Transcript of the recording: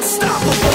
unstoppable.